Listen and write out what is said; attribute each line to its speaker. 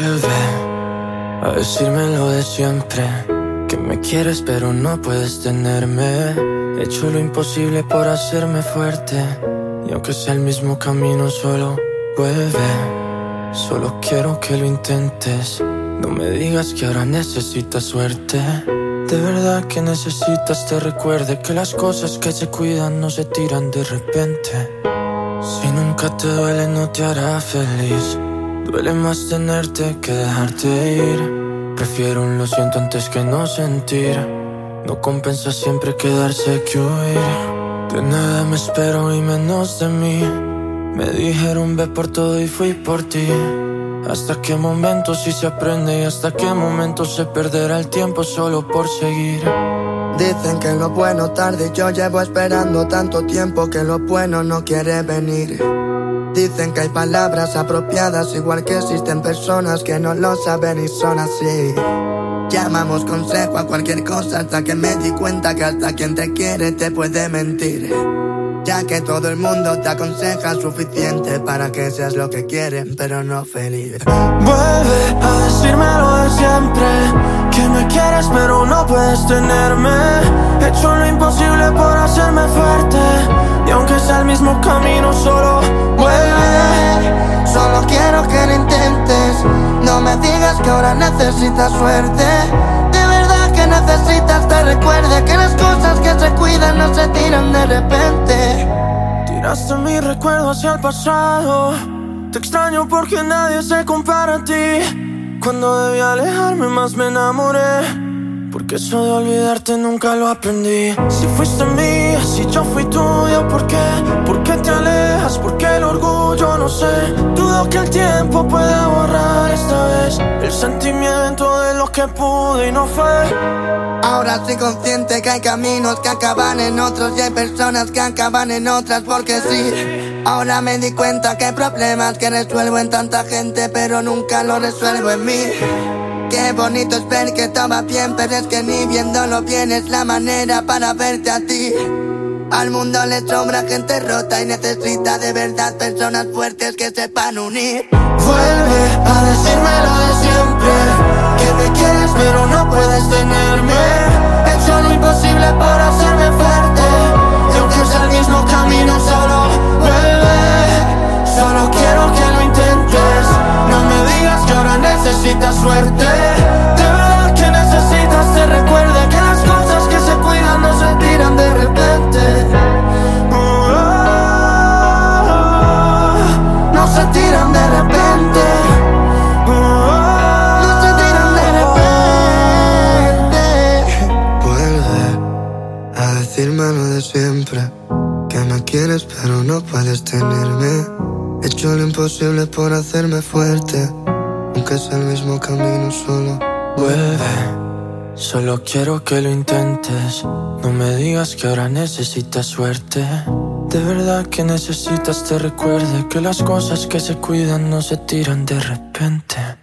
Speaker 1: Vuelve a decirme lo de siempre. Que me quieres pero no puedes tenerme. He hecho lo imposible por hacerme fuerte. Y aunque sea el mismo camino, solo vuelve. Solo quiero que lo intentes. No me digas que ahora necesitas suerte. De verdad que necesitas te recuerde que las cosas que se cuidan no se tiran de repente. Si nunca te duele no te hará feliz. Duele más tenerte que dejarte ir. Prefiero un lo siento antes que no sentir. No compensa siempre quedarse que huir. De nada me espero y menos de mí. Me dijeron ve por todo y fui por ti. Hasta qué momento si se aprende y hasta qué momento se perderá el tiempo solo por seguir.
Speaker 2: Dicen que lo bueno tarde, yo llevo esperando tanto tiempo que lo bueno no quiere venir. Dicen que hay palabras apropiadas, igual que existen personas que no lo saben y son así. Llamamos consejo a cualquier cosa hasta que me di cuenta que hasta quien te quiere te puede mentir. Ya que todo el mundo te aconseja suficiente para que seas lo que quieren, pero no feliz.
Speaker 1: Vuelve a decirme lo de siempre, que me quieres pero no puedes tenerme. He hecho lo imposible por hacerme fuerte, y aunque sea el mismo camino, solo
Speaker 2: Solo quiero que lo intentes. No me digas que ahora necesitas suerte. De verdad que necesitas te recuerde que las cosas que se cuidan no se tiran de repente.
Speaker 1: Tiraste mi recuerdo hacia el pasado. Te extraño porque nadie se compara a ti. Cuando debí alejarme más me enamoré. Porque eso de olvidarte nunca lo aprendí. Si fuiste mía, si yo fui tuya, ¿por qué? ¿Por qué te alejas? ¿Por qué el orgullo? Dudo que el tiempo pueda borrar esta vez el sentimiento de lo que pude y no fue.
Speaker 2: Ahora soy consciente que hay caminos que acaban en otros y hay personas que acaban en otras porque sí. Ahora me di cuenta que hay problemas que resuelvo en tanta gente, pero nunca lo resuelvo en mí. Qué bonito es ver que estaba bien, pero es que ni viéndolo bien es la manera para verte a ti. Al mundo le sobra gente rota y necesita de verdad personas fuertes que sepan unir.
Speaker 1: Vuelve a decirme lo de siempre,
Speaker 2: siempre. Que me quieres pero no puedes tenerme. He hecho lo imposible por hacerme fuerte. Aunque es el mismo camino solo.
Speaker 1: Vuelve, solo quiero que lo intentes. No me digas que ahora necesitas suerte. De verdad que necesitas te recuerde que las cosas que se cuidan no se tiran de repente.